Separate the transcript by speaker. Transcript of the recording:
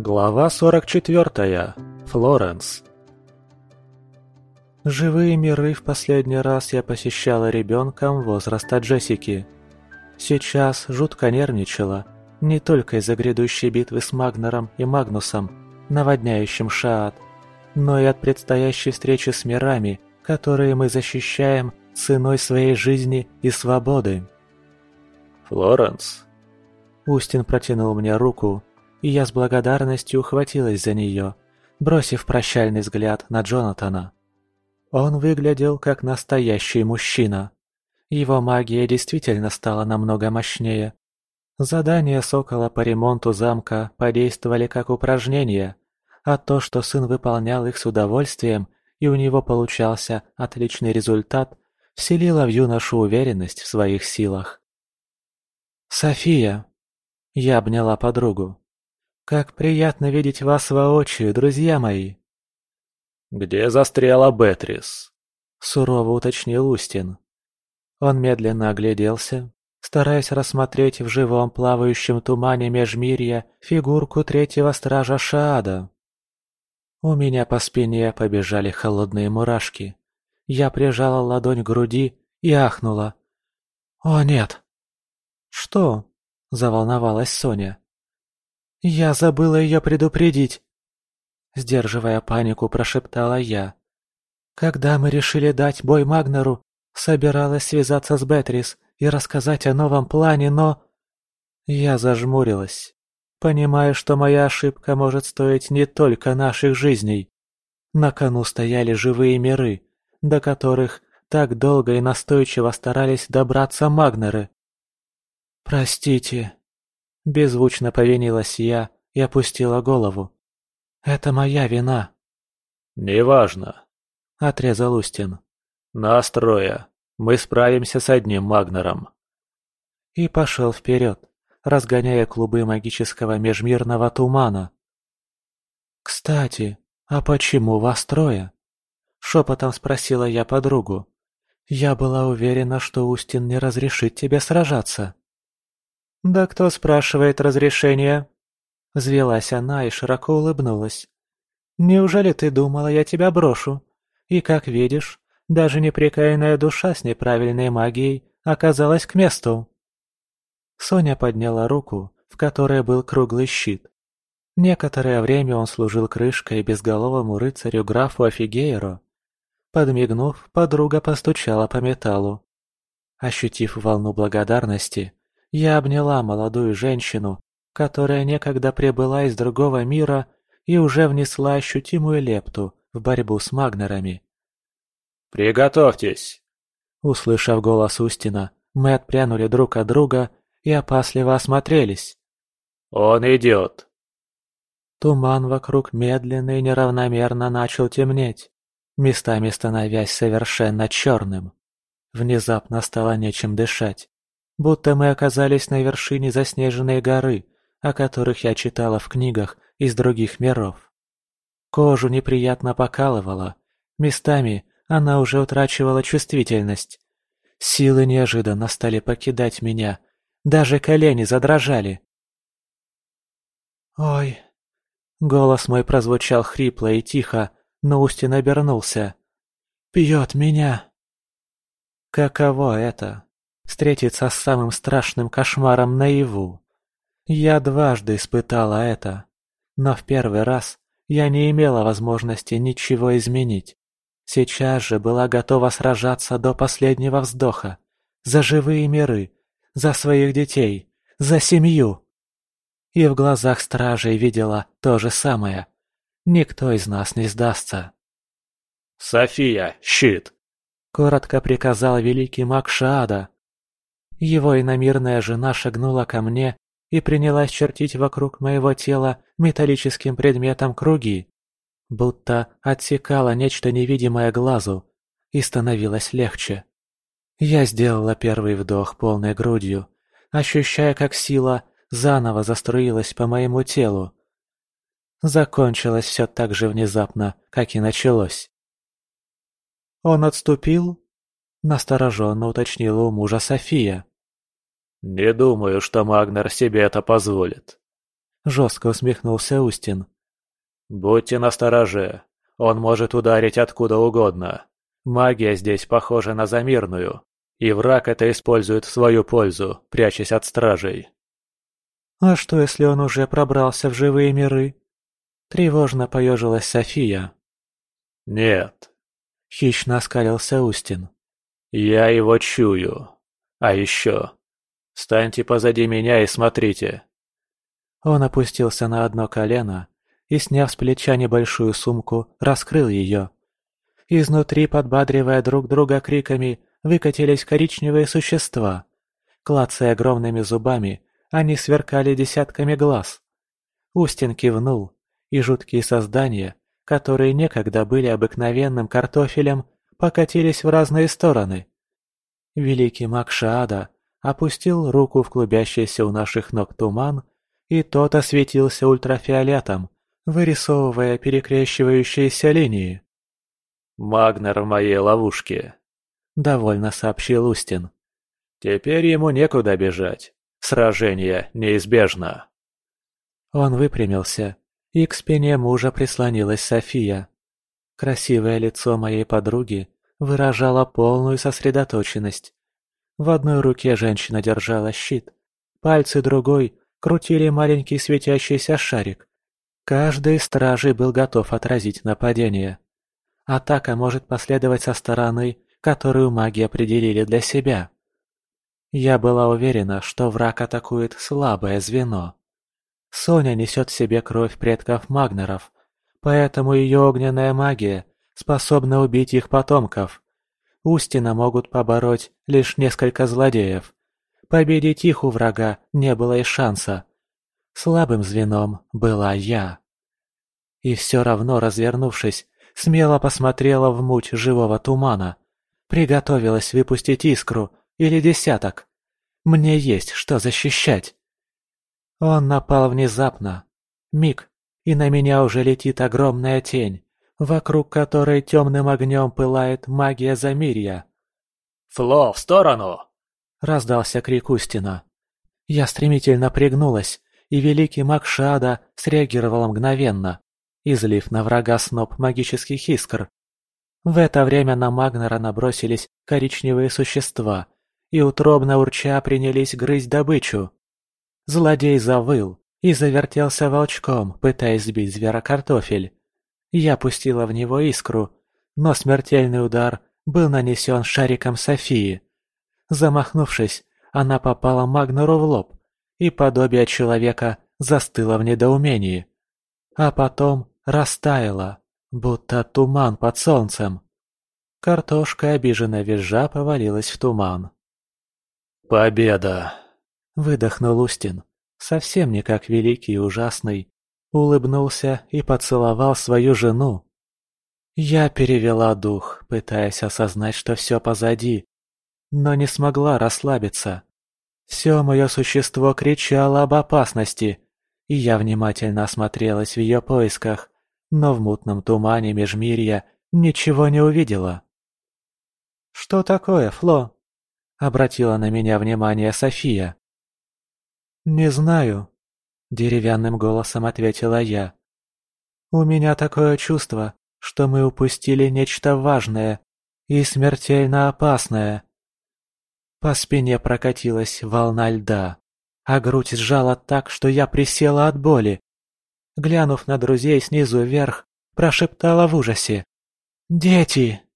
Speaker 1: Глава 44. Флоренс. Живые миры в последний раз я посещала ребенком возраста Джессики. Сейчас жутко нервничала, не только из-за грядущей битвы с Магнером и Магнусом, наводняющим Шаат, но и от предстоящей встречи с мирами, которые мы защищаем ценой своей жизни и свободы. «Флоренс». Устин протянул мне руку, и я с благодарностью ухватилась за нее, бросив прощальный взгляд на Джонатана. Он выглядел как настоящий мужчина. Его магия действительно стала намного мощнее. Задания Сокола по ремонту замка подействовали как упражнения, а то, что сын выполнял их с удовольствием и у него получался отличный результат, вселило в юношу уверенность в своих силах. «София!» Я обняла подругу. «Как приятно видеть вас воочию, друзья мои!»
Speaker 2: «Где застряла Бетрис?»
Speaker 1: — сурово уточнил Устин. Он медленно огляделся, стараясь рассмотреть в живом плавающем тумане межмирья фигурку третьего стража Шаада. У меня по спине побежали холодные мурашки. Я прижала ладонь к груди и ахнула. «О, нет!» «Что?» – заволновалась Соня. «Я забыла ее предупредить!» Сдерживая панику, прошептала я. «Когда мы решили дать бой Магнеру, собиралась связаться с Бетрис и рассказать о новом плане, но...» Я зажмурилась, понимая, что моя ошибка может стоить не только наших жизней. На кону стояли живые миры, до которых так долго и настойчиво старались добраться Магнеры. «Простите», — беззвучно повинилась я и опустила голову. «Это моя вина».
Speaker 2: «Неважно», —
Speaker 1: отрезал Устин.
Speaker 2: «Нас трое. Мы справимся с одним Магнером».
Speaker 1: И пошел вперед, разгоняя клубы магического межмирного тумана. «Кстати, а почему вас трое?» — шепотом спросила я подругу. «Я была уверена, что Устин не разрешит тебе сражаться». «Да кто спрашивает разрешения?» Взвелась она и широко улыбнулась. «Неужели ты думала, я тебя брошу? И, как видишь, даже непрекаянная душа с неправильной магией оказалась к месту». Соня подняла руку, в которой был круглый щит. Некоторое время он служил крышкой безголовому рыцарю графу Офигейро. Подмигнув, подруга постучала по металлу. Ощутив волну благодарности, я обняла молодую женщину, которая некогда прибыла из другого мира и уже внесла ощутимую лепту в борьбу с магнерами.
Speaker 2: «Приготовьтесь!»
Speaker 1: Услышав голос Устина, мы отпрянули друг от друга и опасливо осмотрелись.
Speaker 2: «Он идет!»
Speaker 1: Туман вокруг медленно и неравномерно начал темнеть, местами становясь совершенно черным. Внезапно стало нечем дышать будто мы оказались на вершине заснеженной горы, о которых я читала в книгах из других миров. Кожу неприятно покалывала, местами она уже утрачивала чувствительность. Силы неожиданно стали покидать меня, даже колени задрожали. «Ой!» Голос мой прозвучал хрипло и тихо, но Устин обернулся. «Пьет меня!» Каково это встретиться с самым страшным кошмаром наяву. Я дважды испытала это, но в первый раз я не имела возможности ничего изменить. Сейчас же была готова сражаться до последнего вздоха. За живые миры, за своих детей, за семью. И в глазах стражей видела то же самое. Никто из нас не сдастся.
Speaker 2: «София, щит!»
Speaker 1: — коротко приказал великий маг Шаада, его иномирная жена шагнула ко мне и принялась чертить вокруг моего тела металлическим предметом круги, будто отсекала нечто невидимое глазу, и становилось легче. Я сделала первый вдох полной грудью, ощущая, как сила заново заструилась по моему телу. Закончилось все так же внезапно, как и началось. «Он отступил?» — настороженно уточнила у мужа София.
Speaker 2: «Не думаю, что Магнер себе это позволит».
Speaker 1: Жестко усмехнулся Устин.
Speaker 2: «Будьте настороже. Он может ударить откуда угодно. Магия здесь похожа на замирную, и враг это использует в свою пользу, прячась от стражей».
Speaker 1: «А что, если он уже пробрался в живые миры?» Тревожно поежилась София.
Speaker 2: «Нет», — хищно оскалился Устин. «Я его чую. А еще... Станьте позади меня и смотрите».
Speaker 1: Он опустился на одно колено и, сняв с плеча небольшую сумку, раскрыл ее. Изнутри, подбадривая друг друга криками, выкатились коричневые существа. Клацая огромными зубами, они сверкали десятками глаз. Устин кивнул, и жуткие создания, которые некогда были обыкновенным картофелем, покатились в разные стороны. Великий маг Шаада опустил руку в клубящийся у наших ног туман, и тот осветился ультрафиолетом, вырисовывая перекрещивающиеся линии.
Speaker 2: «Магнер в моей ловушке», — довольно сообщил Устин. «Теперь ему некуда бежать. Сражение неизбежно».
Speaker 1: Он выпрямился, и к спине мужа прислонилась София. Красивое лицо моей подруги выражало полную сосредоточенность. В одной руке женщина держала щит, пальцы другой крутили маленький светящийся шарик. Каждый из стражей был готов отразить нападение. Атака может последовать со стороны, которую маги определили для себя. Я была уверена, что враг атакует слабое звено. Соня несет в себе кровь предков Магнеров, поэтому ее огненная магия способна убить их потомков. Устина могут побороть лишь несколько злодеев. Победить их у врага не было и шанса. Слабым звеном была я. И все равно, развернувшись, смело посмотрела в муть живого тумана. Приготовилась выпустить искру или десяток. Мне есть что защищать. Он напал внезапно. Миг, и на меня уже летит огромная тень, вокруг которой темным огнем пылает магия Замирья.
Speaker 2: «Фло, в сторону!»
Speaker 1: — раздался крик Устина. Я стремительно пригнулась, и великий маг Шада среагировал мгновенно, излив на врага сноп магических искр. В это время на Магнера набросились коричневые существа и утробно урча принялись грызть добычу. Злодей завыл и завертелся волчком, пытаясь сбить зверокартофель. Я пустила в него искру, но смертельный удар был нанесен шариком Софии. Замахнувшись, она попала Магнеру в лоб, и подобие человека застыло в недоумении. А потом растаяло, будто туман под солнцем. Картошка, обиженно визжа, повалилась в туман.
Speaker 2: «Победа!»
Speaker 1: Выдохнул Устин, совсем не как великий и ужасный, улыбнулся и поцеловал свою жену. Я перевела дух, пытаясь осознать, что все позади, но не смогла расслабиться. Все мое существо кричало об опасности, и я внимательно осмотрелась в ее поисках, но в мутном тумане межмирья ничего не увидела. «Что такое, Фло?» — обратила на меня внимание София. «Не знаю», — деревянным голосом ответила я. «У меня такое чувство, что мы упустили нечто важное и смертельно опасное». По спине прокатилась волна льда, а грудь сжала так, что я присела от боли. Глянув на друзей снизу вверх, прошептала в ужасе. «Дети!»